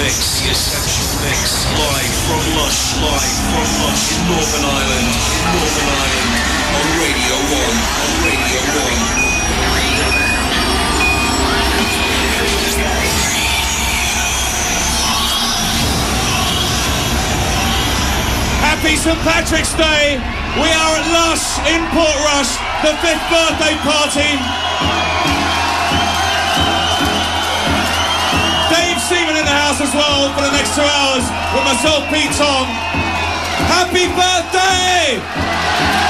mix, the essential mix, live from Lush, live from Lush Northern Ireland, Northern Ireland, on Radio 1, on Radio 1. Happy St Patrick's Day! We are at Lush in Portrush, the fifth birthday party. The house as well for the next two hours with myself, Pete Tong. Happy birthday!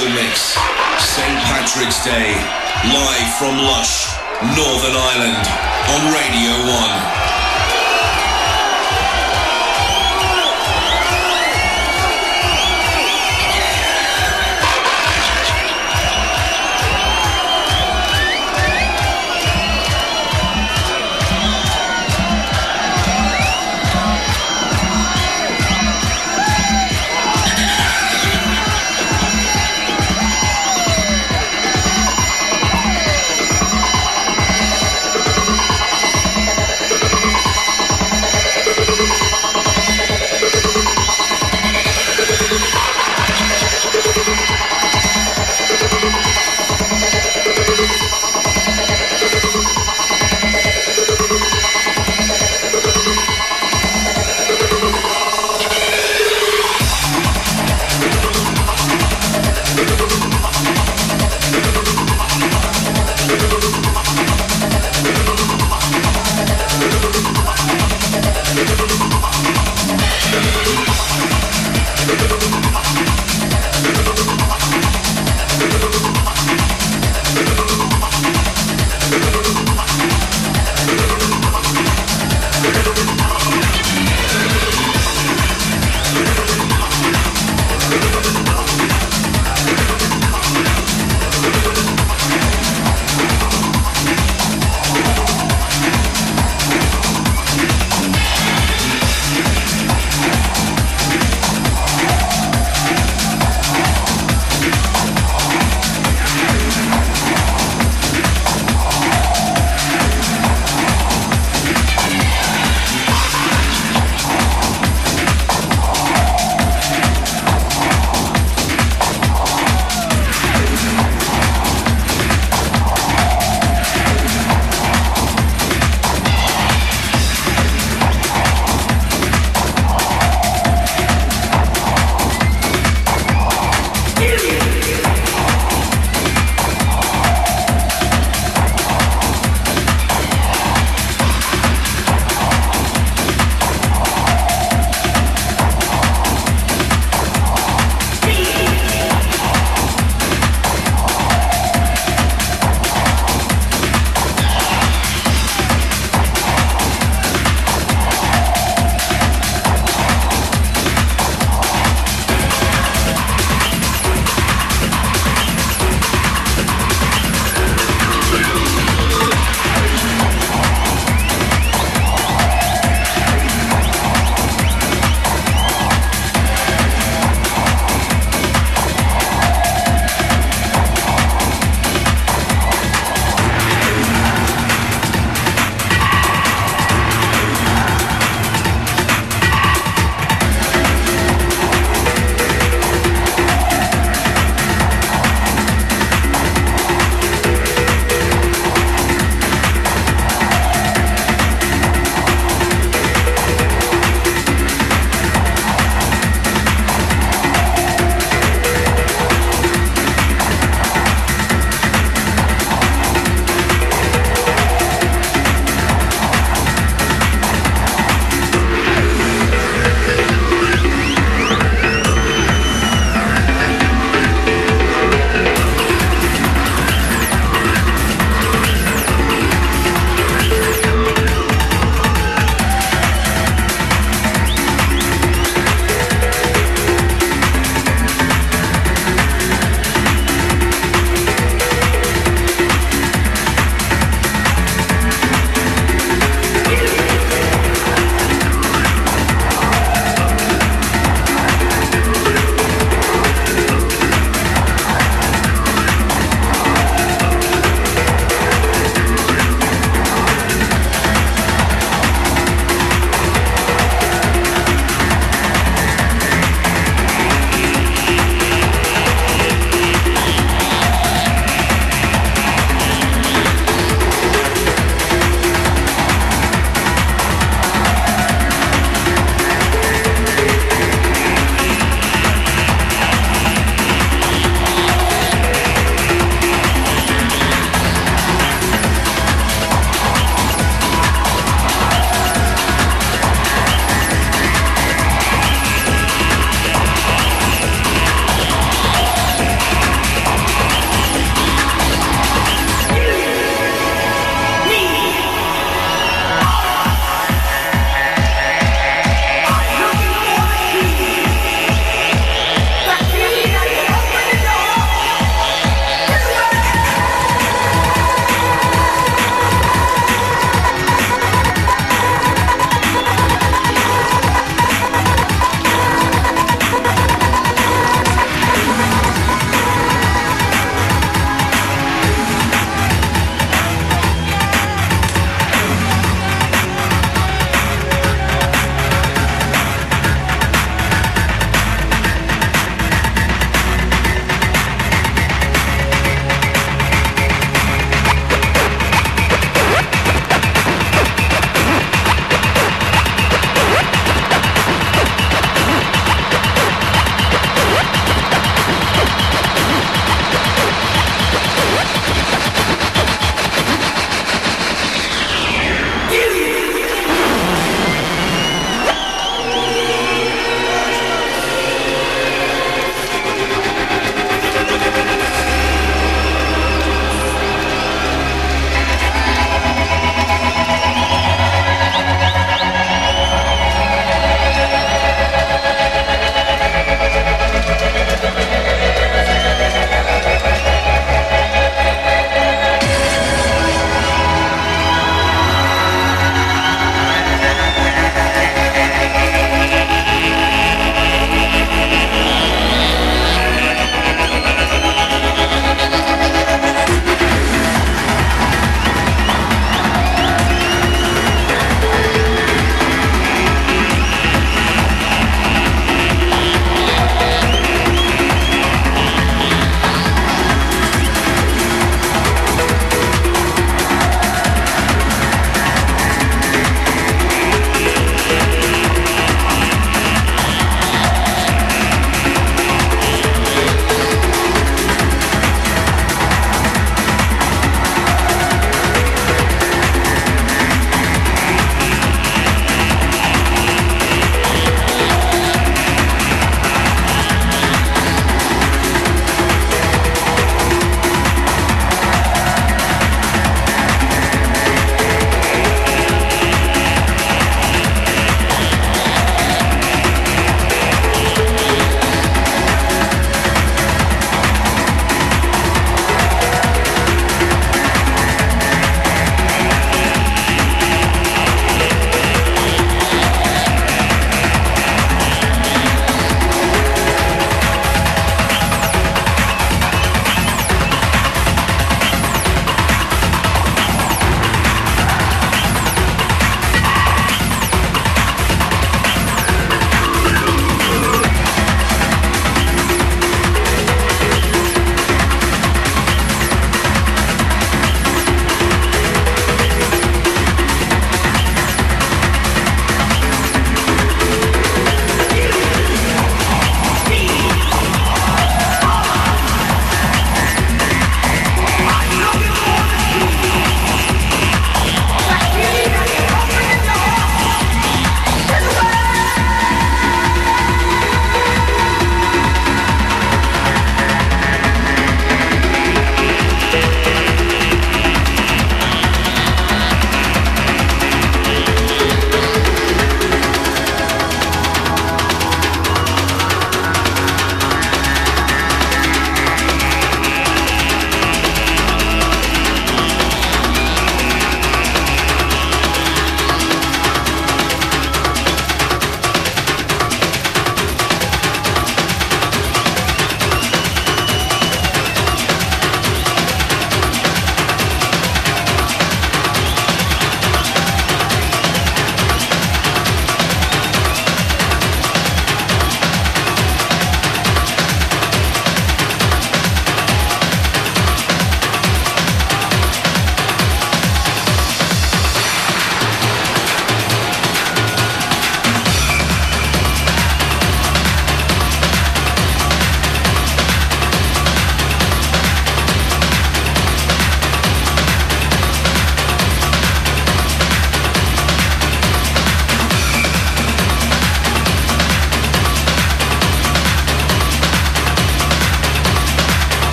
Essential Mix, St. Patrick's Day, live from Lush, Northern Ireland, on Radio 1.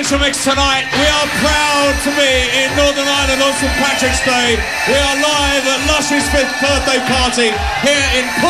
Mix tonight. We are proud to be in Northern Ireland on St Patrick's Day. We are live at Lush's fifth birthday party here in Portrush.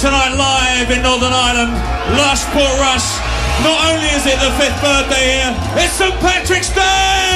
Tonight live in Northern Ireland. Lush Port Rush. Not only is it the fifth birthday here, it's St Patrick's Day!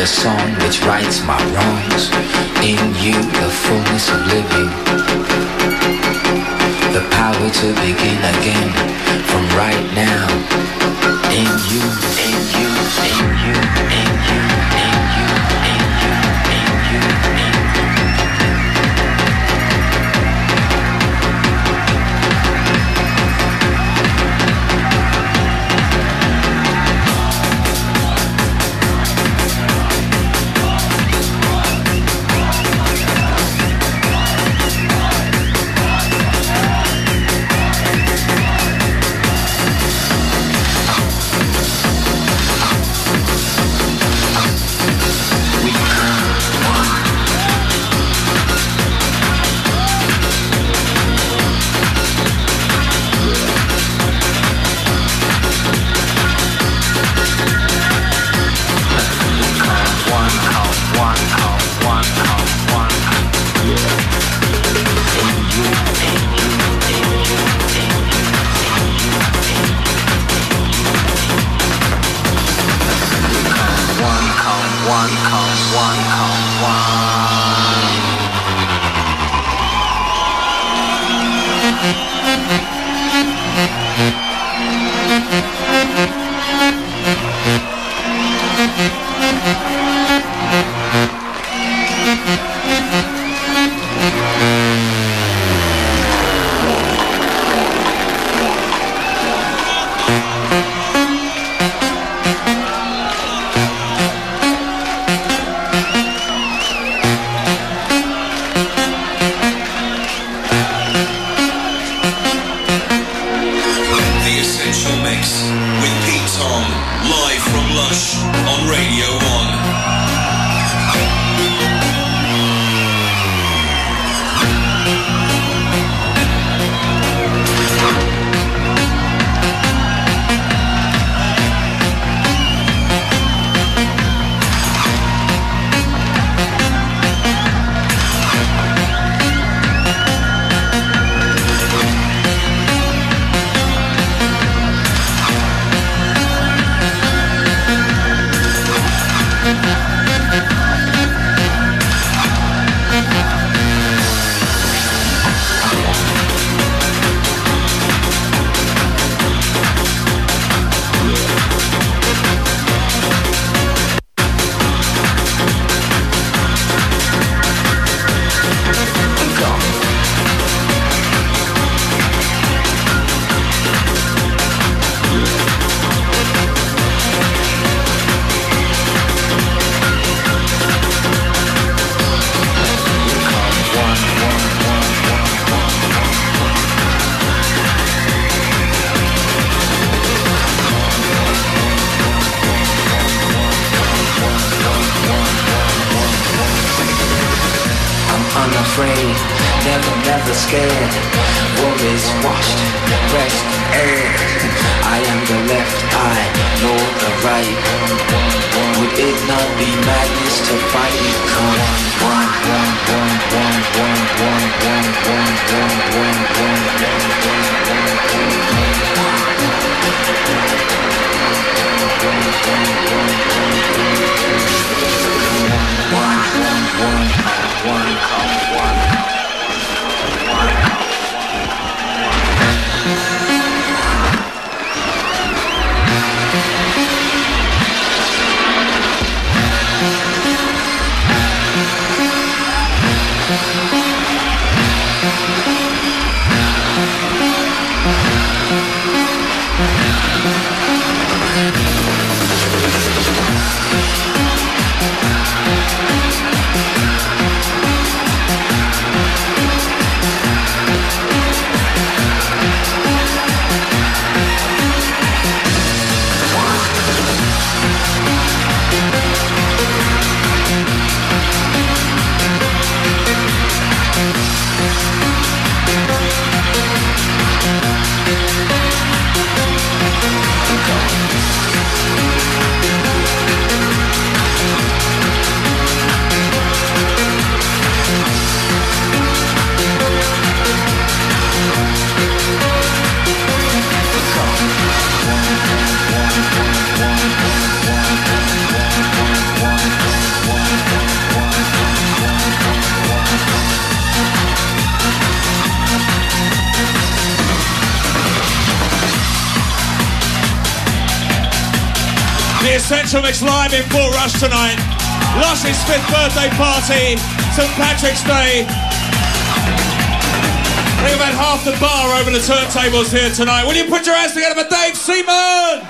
The song which rights my wrongs. In you, the fullness of living. The power to begin again from right now. In you, in you, in you, in you, in you, in you, in you, in you. Essential live in Portrush tonight. Lush's fifth birthday party, St Patrick's Day. We've had half the bar over the turntables here tonight. Will you put your hands together for Dave Seaman?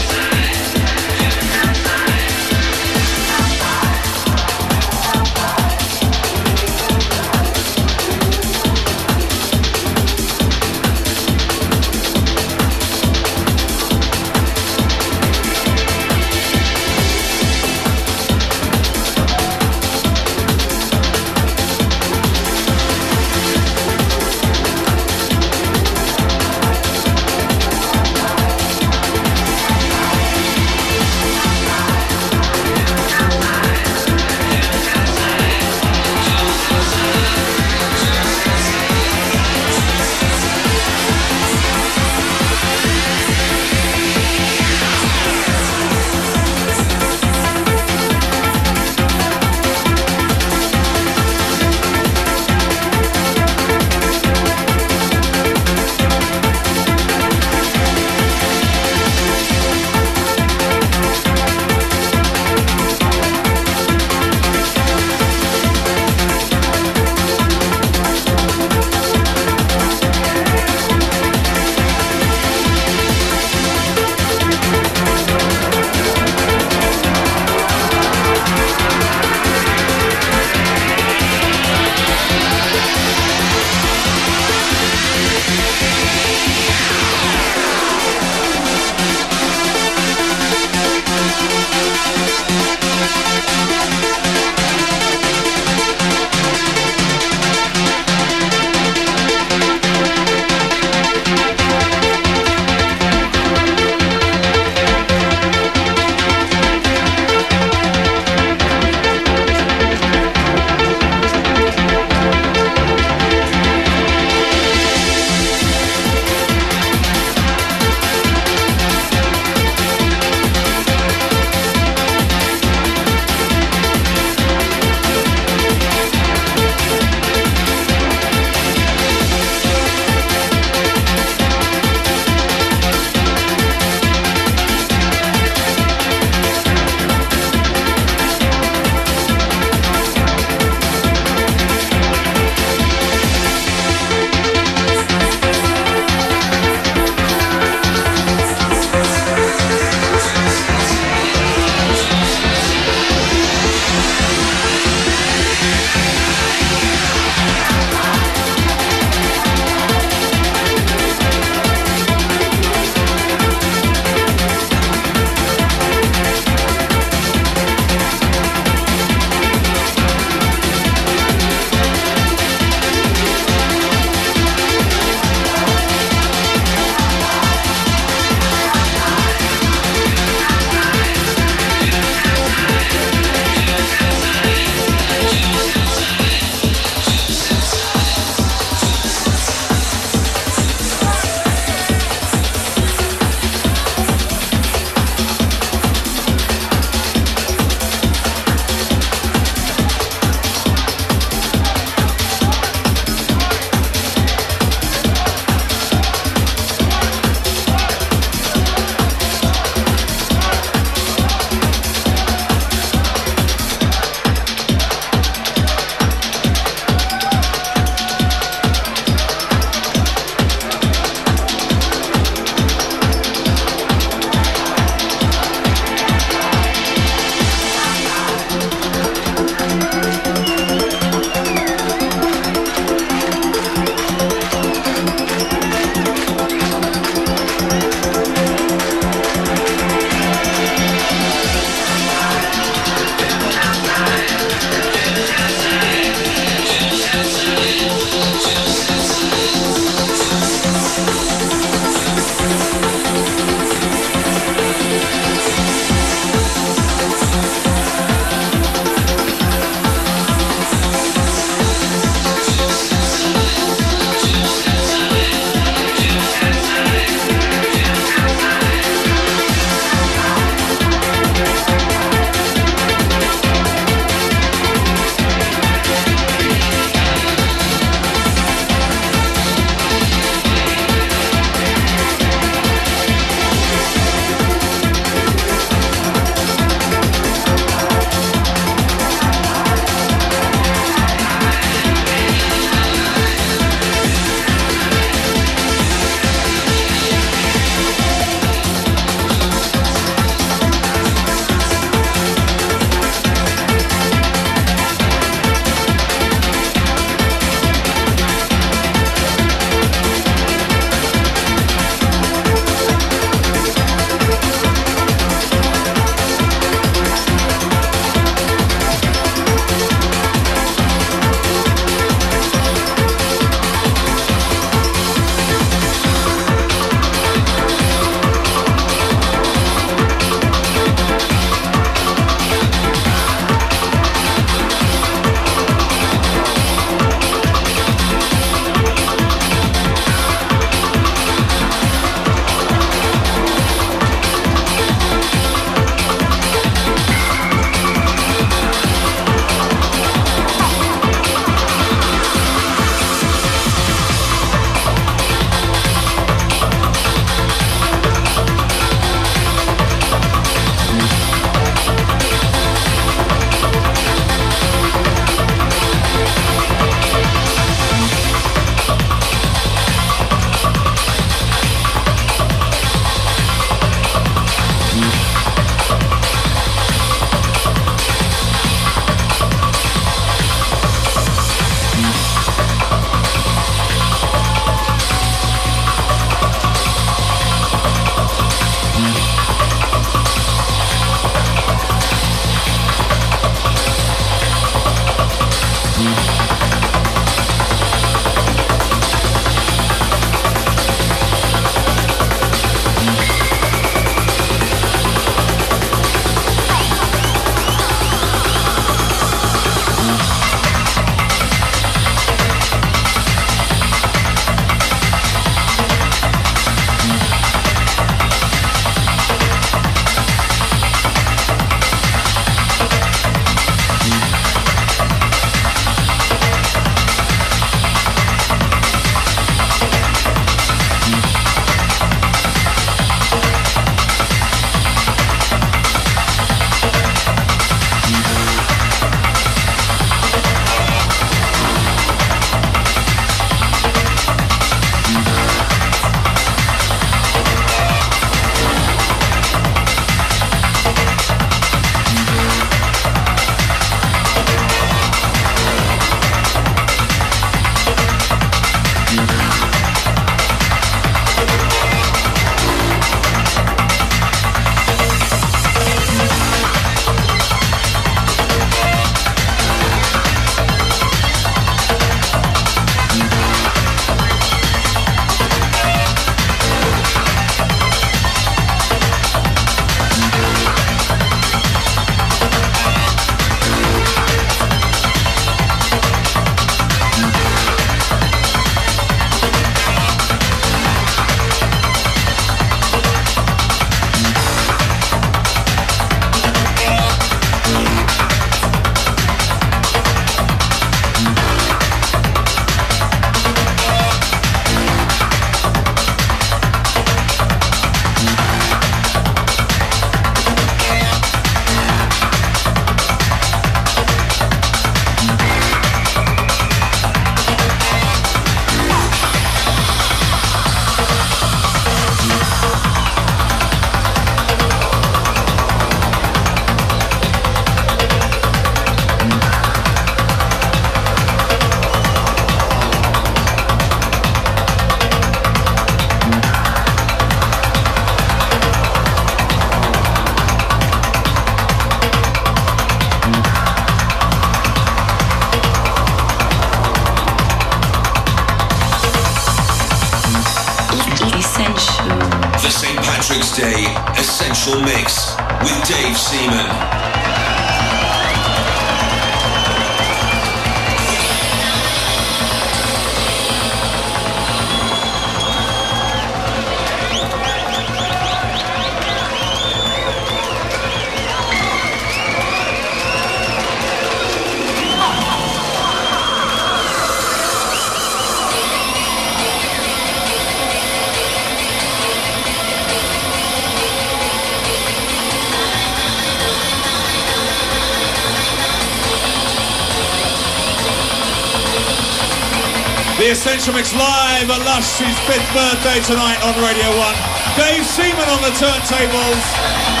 Live at Lush's fifth birthday tonight on Radio 1. Dave Seaman on the turntables.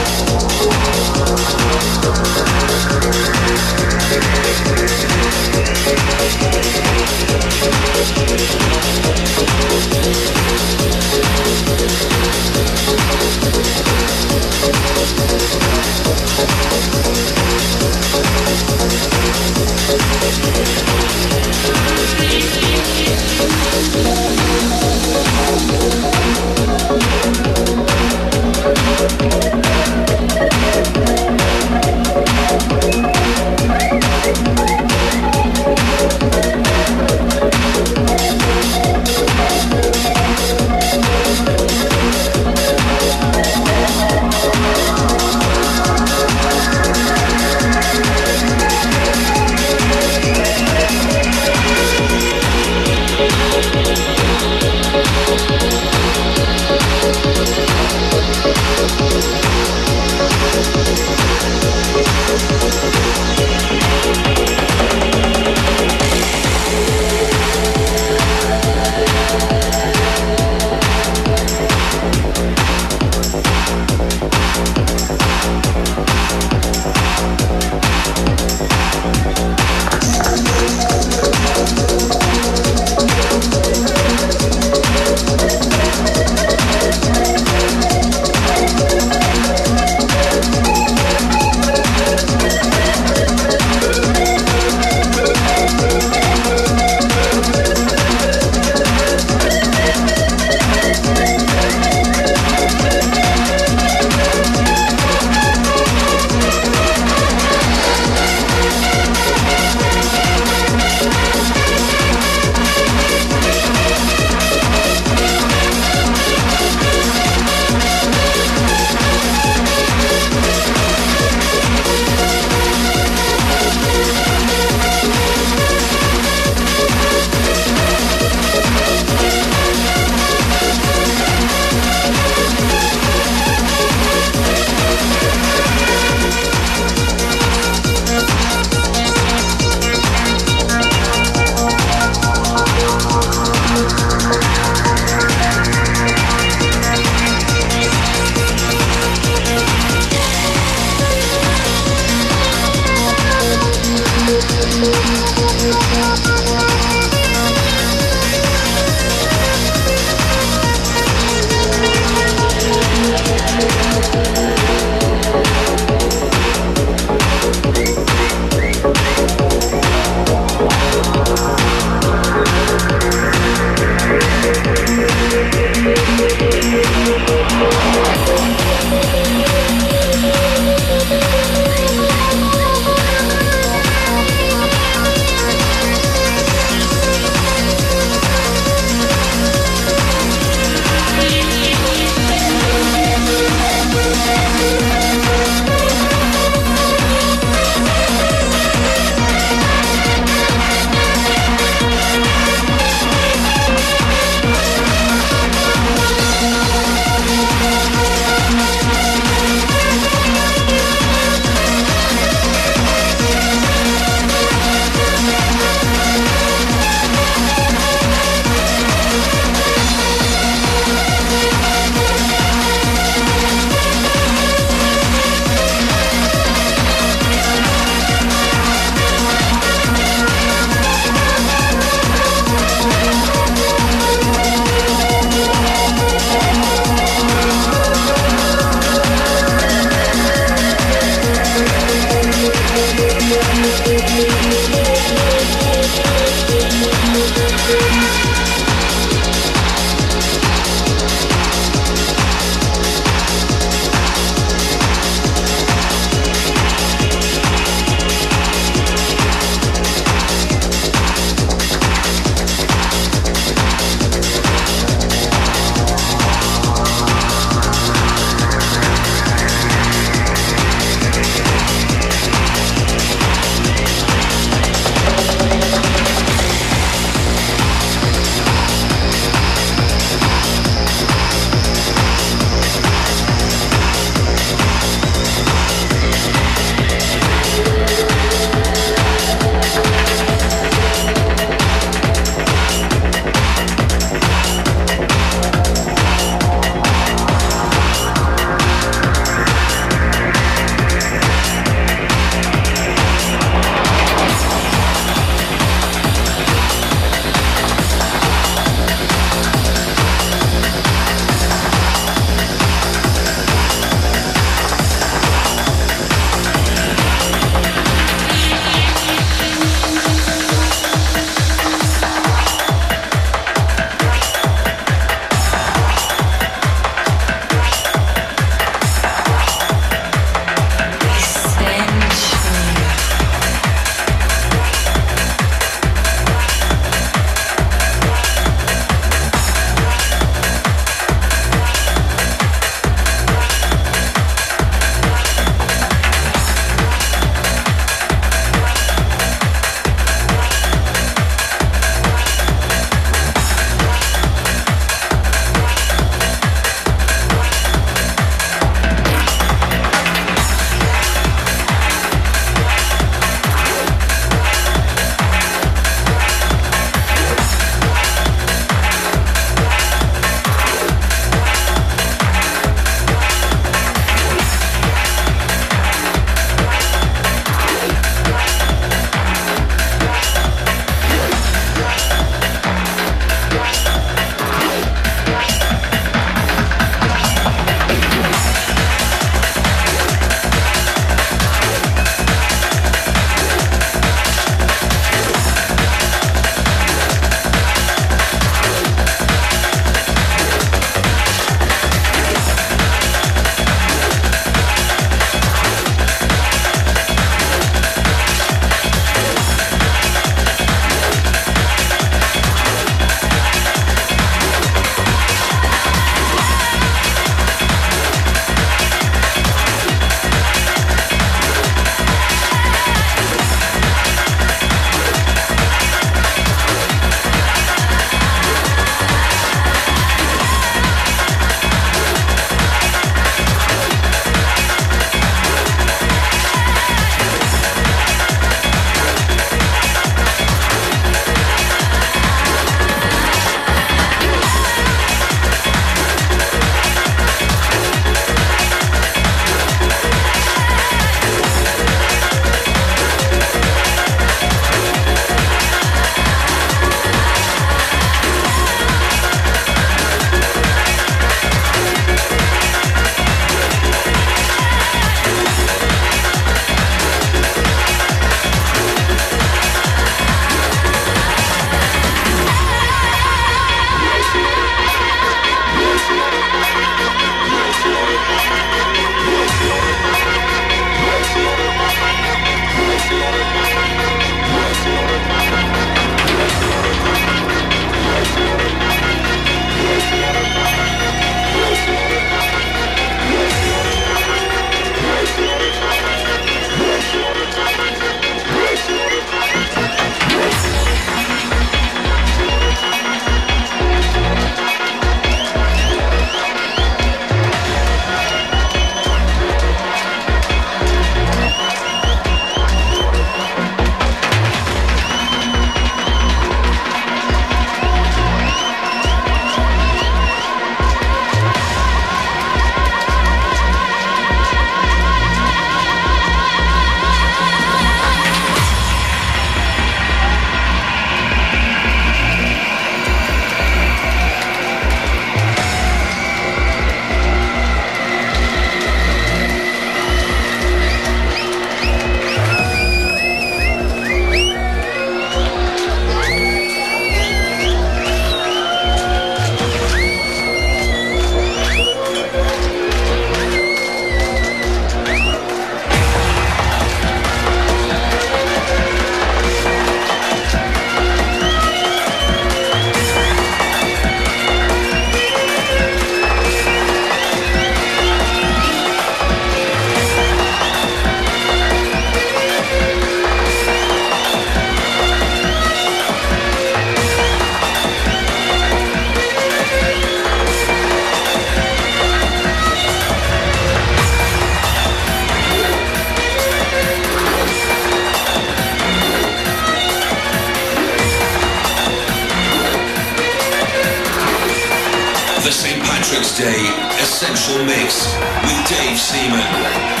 Day Essential Mix with Dave Seaman.